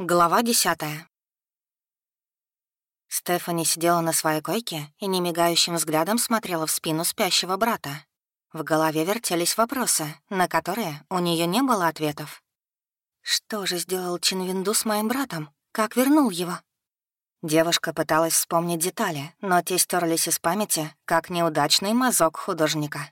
Глава десятая. Стефани сидела на своей койке и немигающим взглядом смотрела в спину спящего брата. В голове вертелись вопросы, на которые у нее не было ответов. Что же сделал Чинвинду с моим братом? Как вернул его? Девушка пыталась вспомнить детали, но те стерлись из памяти, как неудачный мазок художника.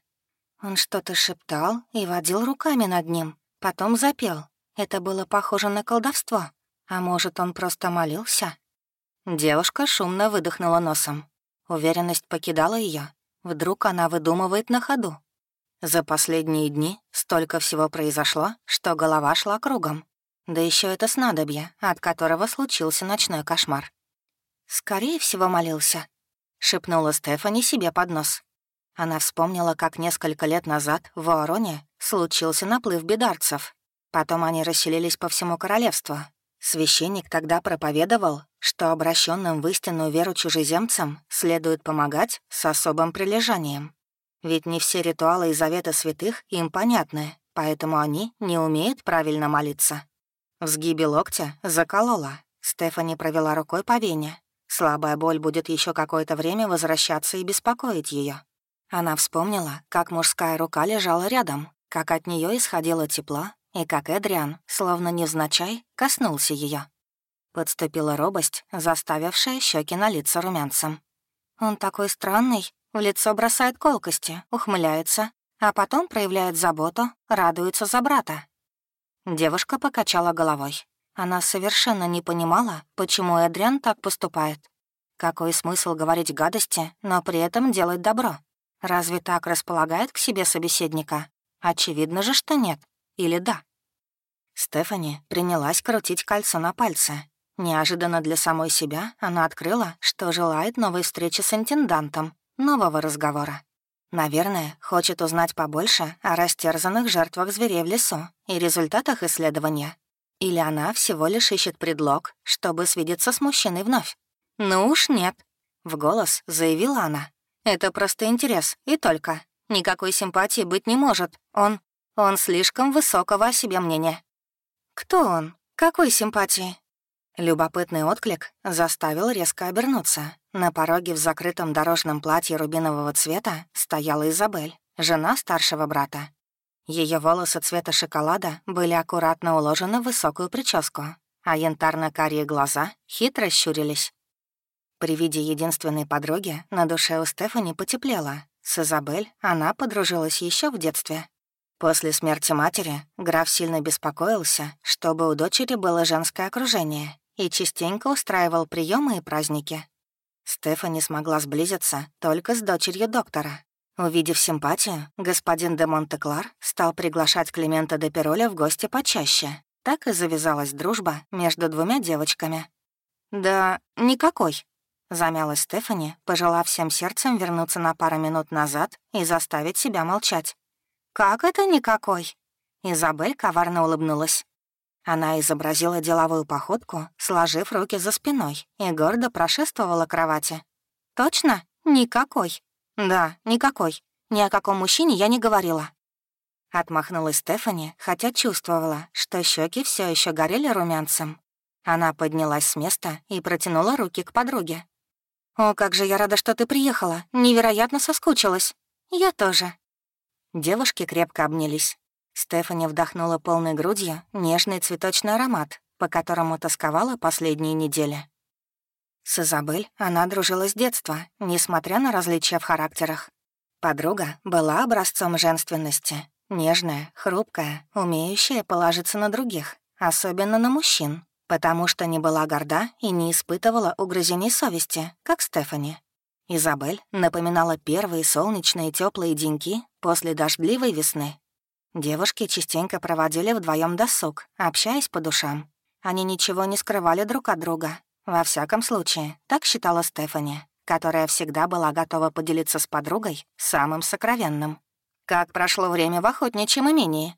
Он что-то шептал и водил руками над ним, потом запел. Это было похоже на колдовство. А может, он просто молился? Девушка шумно выдохнула носом. Уверенность покидала ее. Вдруг она выдумывает на ходу. За последние дни столько всего произошло, что голова шла кругом. Да еще это снадобье, от которого случился ночной кошмар. «Скорее всего, молился», — шепнула Стефани себе под нос. Она вспомнила, как несколько лет назад в Вороне случился наплыв бедарцев. Потом они расселились по всему королевству, Священник тогда проповедовал, что обращенным в истинную веру чужеземцам следует помогать с особым прилежанием. Ведь не все ритуалы и заветы святых им понятны, поэтому они не умеют правильно молиться. В сгибе локтя заколола. Стефани провела рукой по вене. Слабая боль будет еще какое-то время возвращаться и беспокоить ее. Она вспомнила, как мужская рука лежала рядом, как от нее исходило тепло, и как Эдриан, словно невзначай, коснулся ее. Подступила робость, заставившая щеки налиться румянцем. Он такой странный, в лицо бросает колкости, ухмыляется, а потом проявляет заботу, радуется за брата. Девушка покачала головой. Она совершенно не понимала, почему Эдриан так поступает. Какой смысл говорить гадости, но при этом делать добро? Разве так располагает к себе собеседника? Очевидно же, что нет. Или да? Стефани принялась крутить кольцо на пальце. Неожиданно для самой себя она открыла, что желает новой встречи с интендантом, нового разговора. Наверное, хочет узнать побольше о растерзанных жертвах зверей в лесу и результатах исследования. Или она всего лишь ищет предлог, чтобы свидеться с мужчиной вновь. «Ну уж нет», — в голос заявила она. «Это просто интерес, и только. Никакой симпатии быть не может. Он... он слишком высокого о себе мнения. Кто он? Какой симпатии? Любопытный отклик заставил резко обернуться. На пороге в закрытом дорожном платье рубинового цвета стояла Изабель, жена старшего брата. Ее волосы цвета шоколада были аккуратно уложены в высокую прическу, а янтарно-карие глаза хитро щурились. При виде единственной подруги на душе у Стефани потеплело. С Изабель она подружилась еще в детстве. После смерти матери граф сильно беспокоился, чтобы у дочери было женское окружение, и частенько устраивал приемы и праздники. Стефани смогла сблизиться только с дочерью доктора. Увидев симпатию, господин де Монтеклар стал приглашать Климента де Пероля в гости почаще. Так и завязалась дружба между двумя девочками. «Да никакой», — замялась Стефани, пожелав всем сердцем вернуться на пару минут назад и заставить себя молчать. «Как это никакой?» Изабель коварно улыбнулась. Она изобразила деловую походку, сложив руки за спиной, и гордо прошествовала кровати. «Точно? Никакой?» «Да, никакой. Ни о каком мужчине я не говорила». Отмахнулась Стефани, хотя чувствовала, что щеки все еще горели румянцем. Она поднялась с места и протянула руки к подруге. «О, как же я рада, что ты приехала. Невероятно соскучилась. Я тоже», Девушки крепко обнялись. Стефани вдохнула полной грудью нежный цветочный аромат, по которому тосковала последние недели. С Изабель она дружила с детства, несмотря на различия в характерах. Подруга была образцом женственности, нежная, хрупкая, умеющая положиться на других, особенно на мужчин, потому что не была горда и не испытывала угрызений совести, как Стефани. Изабель напоминала первые солнечные теплые деньки после дождливой весны. Девушки частенько проводили вдвоем досуг, общаясь по душам. Они ничего не скрывали друг от друга. Во всяком случае, так считала Стефани, которая всегда была готова поделиться с подругой самым сокровенным. Как прошло время в охотничьем имении?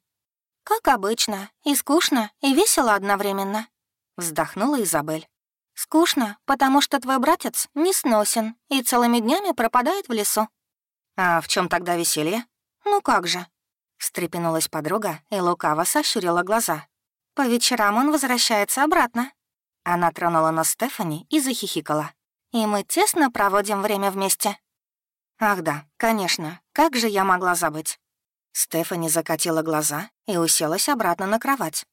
«Как обычно, и скучно, и весело одновременно», — вздохнула Изабель. «Скучно, потому что твой братец не сносен и целыми днями пропадает в лесу». «А в чем тогда веселье?» «Ну как же?» — встрепенулась подруга и лукаво сощурила глаза. «По вечерам он возвращается обратно, Она тронула нос Стефани и захихикала. «И мы тесно проводим время вместе». «Ах да, конечно, как же я могла забыть?» Стефани закатила глаза и уселась обратно на кровать.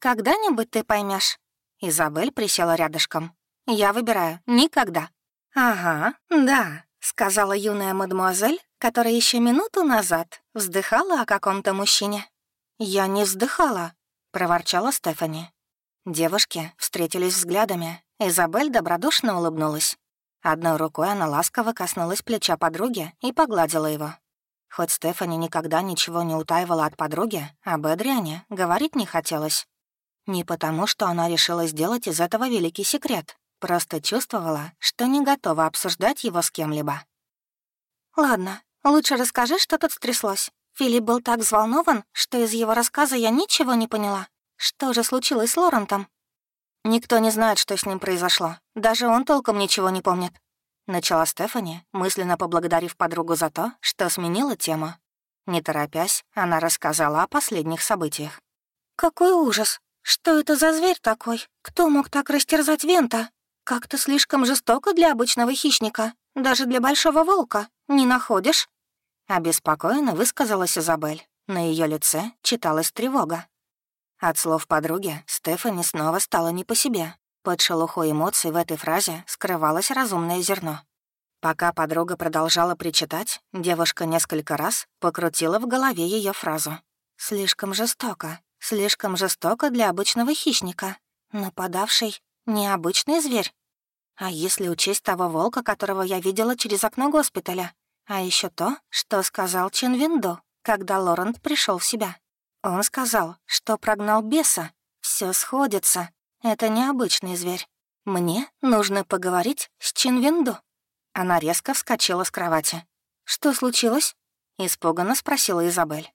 «Когда-нибудь ты поймешь. Изабель присела рядышком. «Я выбираю. Никогда». «Ага, да», — сказала юная мадемуазель, которая еще минуту назад вздыхала о каком-то мужчине. «Я не вздыхала», — проворчала Стефани. Девушки встретились взглядами. Изабель добродушно улыбнулась. Одной рукой она ласково коснулась плеча подруги и погладила его. Хоть Стефани никогда ничего не утаивала от подруги, об Эдриане говорить не хотелось. Не потому, что она решила сделать из этого великий секрет, просто чувствовала, что не готова обсуждать его с кем-либо. «Ладно, лучше расскажи, что тут стряслось. Филипп был так взволнован, что из его рассказа я ничего не поняла. Что же случилось с Лорентом?» «Никто не знает, что с ним произошло. Даже он толком ничего не помнит», — начала Стефани, мысленно поблагодарив подругу за то, что сменила тему. Не торопясь, она рассказала о последних событиях. «Какой ужас! Что это за зверь такой? Кто мог так растерзать Вента? Как-то слишком жестоко для обычного хищника, даже для большого волка. Не находишь?» Обеспокоенно высказалась Изабель. На ее лице читалась тревога. От слов подруги Стефани снова стала не по себе. Под шелухой эмоций в этой фразе скрывалось разумное зерно. Пока подруга продолжала причитать, девушка несколько раз покрутила в голове ее фразу. «Слишком жестоко, слишком жестоко для обычного хищника. Нападавший — необычный зверь. А если учесть того волка, которого я видела через окно госпиталя? А еще то, что сказал Чин Винду, когда Лорент пришел в себя. Он сказал, что прогнал беса. Все сходится. Это необычный зверь. Мне нужно поговорить с Чинвинду. Она резко вскочила с кровати. «Что случилось?» — испуганно спросила Изабель.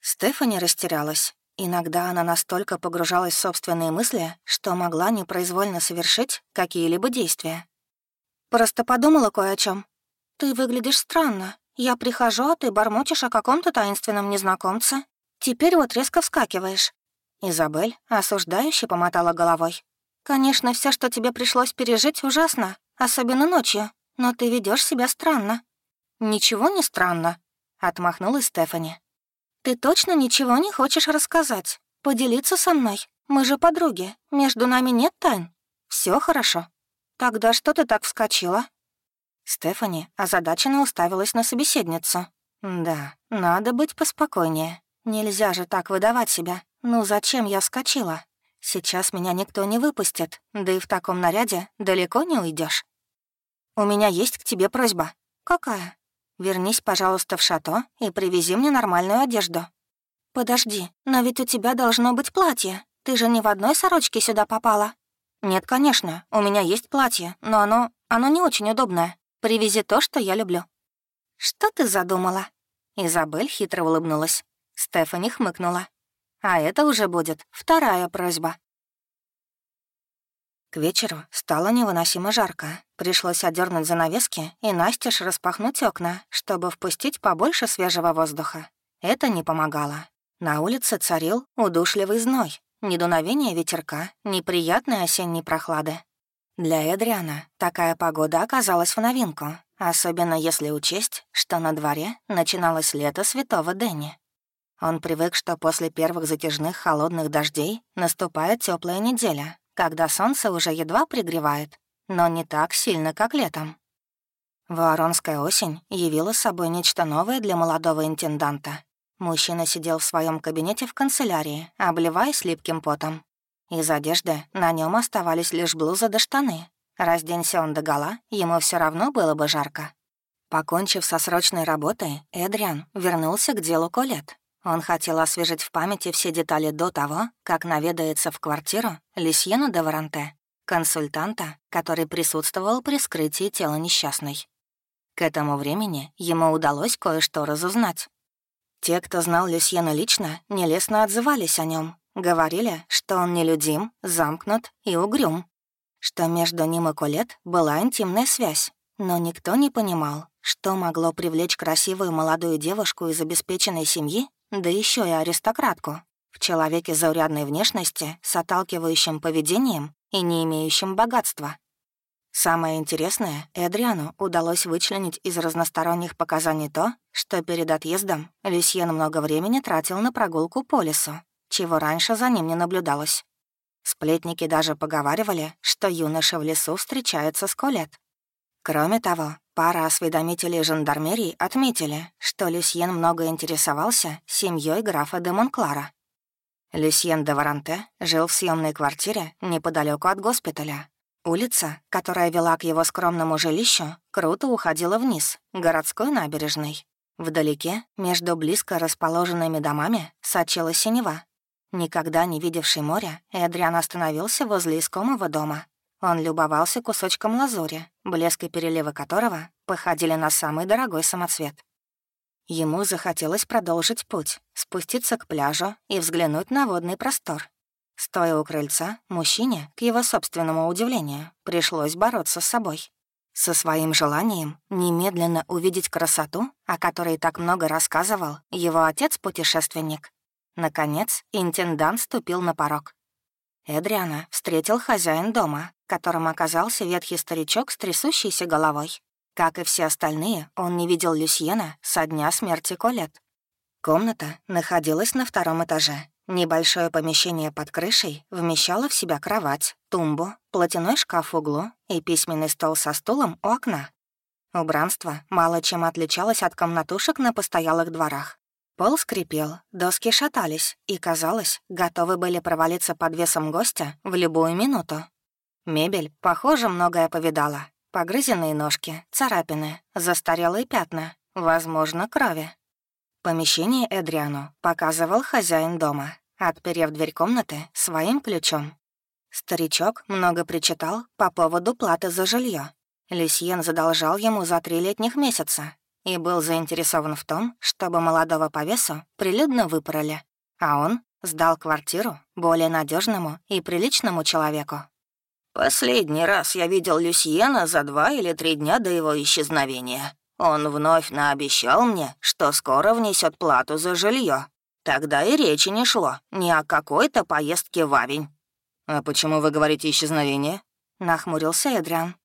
Стефани растерялась. Иногда она настолько погружалась в собственные мысли, что могла непроизвольно совершить какие-либо действия. «Просто подумала кое о чем. Ты выглядишь странно. Я прихожу, а ты бормочешь о каком-то таинственном незнакомце. Теперь вот резко вскакиваешь». Изабель осуждающе помотала головой. «Конечно, все, что тебе пришлось пережить, ужасно, особенно ночью, но ты ведешь себя странно». «Ничего не странно», — отмахнулась Стефани. «Ты точно ничего не хочешь рассказать? Поделиться со мной? Мы же подруги, между нами нет тайн. Все хорошо. Тогда что ты так вскочила?» Стефани озадаченно уставилась на собеседницу. «Да, надо быть поспокойнее. Нельзя же так выдавать себя. Ну зачем я вскочила? Сейчас меня никто не выпустит, да и в таком наряде далеко не уйдешь. У меня есть к тебе просьба. Какая? Вернись, пожалуйста, в шато и привези мне нормальную одежду. Подожди, но ведь у тебя должно быть платье. Ты же не в одной сорочке сюда попала. Нет, конечно, у меня есть платье, но оно... оно не очень удобное. Привези то, что я люблю. Что ты задумала? Изабель хитро улыбнулась. Стефани хмыкнула. А это уже будет вторая просьба. К вечеру стало невыносимо жарко. Пришлось отдернуть занавески и настежь распахнуть окна, чтобы впустить побольше свежего воздуха. Это не помогало. На улице царил удушливый зной, ни дуновения ветерка, неприятной осенней прохлады. Для Эдриана такая погода оказалась в новинку, особенно если учесть, что на дворе начиналось лето святого Дэнни. Он привык, что после первых затяжных холодных дождей наступает теплая неделя, когда солнце уже едва пригревает, но не так сильно, как летом. Воронская осень явила собой нечто новое для молодого интенданта. Мужчина сидел в своем кабинете в канцелярии, обливаясь липким потом. Из одежды на нем оставались лишь блуза до штаны. Разденься он догола, ему все равно было бы жарко. Покончив со срочной работой, Эдриан вернулся к делу Колет. Он хотел освежить в памяти все детали до того, как наведается в квартиру Лисьена де Варанте, консультанта, который присутствовал при скрытии тела несчастной. К этому времени ему удалось кое-что разузнать. Те, кто знал Люсьена лично, нелестно отзывались о нем, говорили, что он нелюдим, замкнут и угрюм, что между ним и Колет была интимная связь, но никто не понимал, что могло привлечь красивую молодую девушку из обеспеченной семьи да еще и аристократку, В человеке заурядной внешности, с отталкивающим поведением и не имеющим богатства. Самое интересное, Эдриану удалось вычленить из разносторонних показаний то, что перед отъездом Люсьен много времени тратил на прогулку по лесу, чего раньше за ним не наблюдалось. Сплетники даже поговаривали, что юноша в лесу встречается с Колет. Кроме того, пара осведомителей жандармерии отметили, что Люсьен много интересовался семьей графа де Монклара. Люсьен де Варанте жил в съемной квартире неподалеку от госпиталя, Улица, которая вела к его скромному жилищу, круто уходила вниз, городской набережной. Вдалеке, между близко расположенными домами, сочилась синева. Никогда не видевший моря, Эдриан остановился возле искомого дома. Он любовался кусочком лазури, блеск и переливы которого походили на самый дорогой самоцвет. Ему захотелось продолжить путь, спуститься к пляжу и взглянуть на водный простор, Стоя у крыльца, мужчине, к его собственному удивлению, пришлось бороться с собой. Со своим желанием немедленно увидеть красоту, о которой так много рассказывал его отец-путешественник. Наконец, интендант ступил на порог. Эдриана встретил хозяин дома, которым оказался ветхий старичок с трясущейся головой. Как и все остальные, он не видел Люсьена со дня смерти Колет. Комната находилась на втором этаже, Небольшое помещение под крышей вмещало в себя кровать, тумбу, платяной шкаф в углу и письменный стол со стулом у окна. Убранство мало чем отличалось от комнатушек на постоялых дворах. Пол скрипел, доски шатались и, казалось, готовы были провалиться под весом гостя в любую минуту. Мебель, похоже, многое повидала. Погрызенные ножки, царапины, застарелые пятна, возможно, крови. Помещение Эдриану показывал хозяин дома, отперев дверь комнаты своим ключом. Старичок много причитал по поводу платы за жилье. Люсьен задолжал ему за три летних месяца и был заинтересован в том, чтобы молодого по весу прилюдно выпороли, а он сдал квартиру более надежному и приличному человеку. «Последний раз я видел Люсьена за два или три дня до его исчезновения. Он вновь наобещал мне, что скоро внесет плату за жилье. Тогда и речи не шло ни о какой-то поездке в Авень. «А почему вы говорите исчезновение?» — нахмурился Эдриан.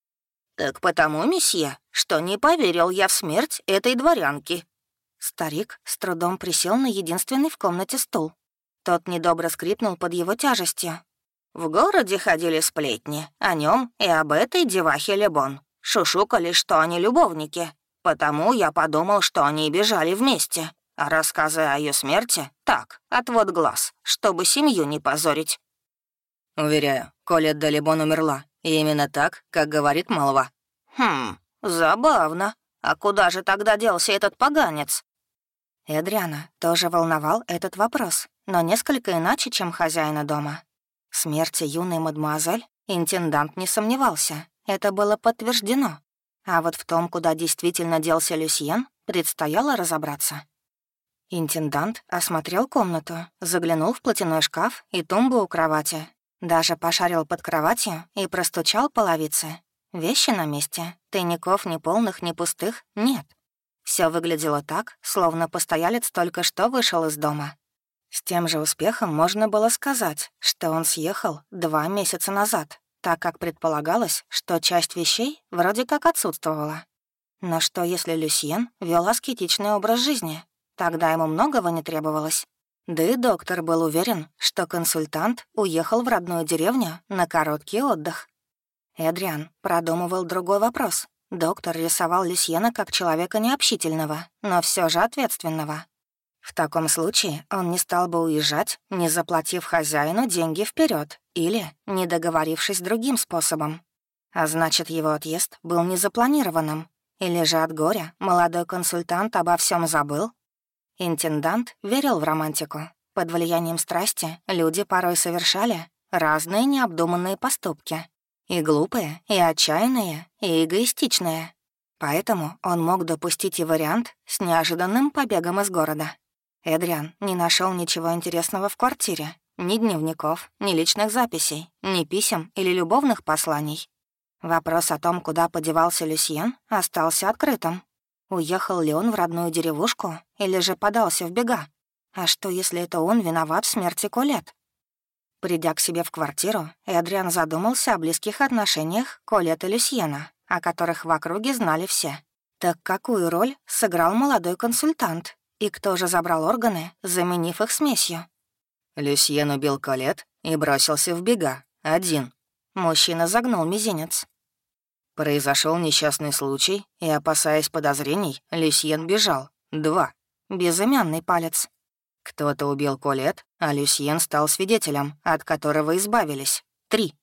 «Так потому, месье, что не поверил я в смерть этой дворянки». Старик с трудом присел на единственный в комнате стул. Тот недобро скрипнул под его тяжестью. В городе ходили сплетни о нем и об этой девахе Лебон. Шушукали, что они любовники. Потому я подумал, что они бежали вместе. А рассказы о ее смерти — так, отвод глаз, чтобы семью не позорить. Уверяю, Колет Далибон умерла. И именно так, как говорит молва. Хм, забавно. А куда же тогда делся этот поганец? Эдриана тоже волновал этот вопрос, но несколько иначе, чем хозяина дома. Смерти юной мадемуазель интендант не сомневался. Это было подтверждено. А вот в том, куда действительно делся Люсьен, предстояло разобраться. Интендант осмотрел комнату, заглянул в платяной шкаф и тумбу у кровати. Даже пошарил под кроватью и простучал половицы. Вещи на месте, тайников ни полных, ни пустых нет. Все выглядело так, словно постоялец только что вышел из дома. С тем же успехом можно было сказать, что он съехал два месяца назад, так как предполагалось, что часть вещей вроде как отсутствовала. Но что, если Люсьен вел аскетичный образ жизни? Тогда ему многого не требовалось. Да и доктор был уверен, что консультант уехал в родную деревню на короткий отдых. Эдриан продумывал другой вопрос. Доктор рисовал Люсьена как человека необщительного, но все же ответственного. В таком случае он не стал бы уезжать, не заплатив хозяину деньги вперед или не договорившись другим способом. А значит, его отъезд был незапланированным. Или же от горя молодой консультант обо всем забыл? Интендант верил в романтику. Под влиянием страсти люди порой совершали разные необдуманные поступки. И глупые, и отчаянные, и эгоистичные. Поэтому он мог допустить и вариант с неожиданным побегом из города. Эдриан не нашел ничего интересного в квартире. Ни дневников, ни личных записей, ни писем или любовных посланий. Вопрос о том, куда подевался Люсьен, остался открытым. Уехал ли он в родную деревушку или же подался в бега? А что, если это он виноват в смерти Колет? Придя к себе в квартиру, Эдриан задумался о близких отношениях Колет и Люсьена, о которых в округе знали все. Так какую роль сыграл молодой консультант? И кто же забрал органы, заменив их смесью? Люсьен убил Колет и бросился в бега. Один. Мужчина загнул мизинец. Произошел несчастный случай, и, опасаясь подозрений, Люсьен бежал. Два. Безымянный палец. Кто-то убил Колет, а Люсьен стал свидетелем, от которого избавились. Три.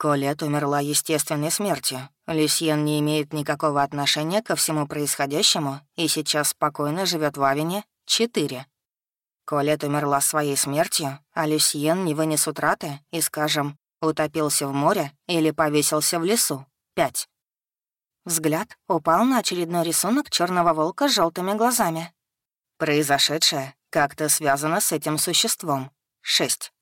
Колет умерла естественной смертью. Люсьен не имеет никакого отношения ко всему происходящему и сейчас спокойно живет в Авине. Четыре. Колет умерла своей смертью, а Люсьен не вынес утраты и, скажем, утопился в море или повесился в лесу. Пять. Взгляд упал на очередной рисунок черного волка с желтыми глазами. Произошедшее как-то связано с этим существом. Шесть.